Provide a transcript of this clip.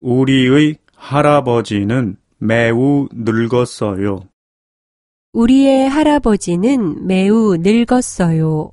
우리의 할아버지는 매우 늙었어요. 우리의 할아버지는 매우 늙었어요.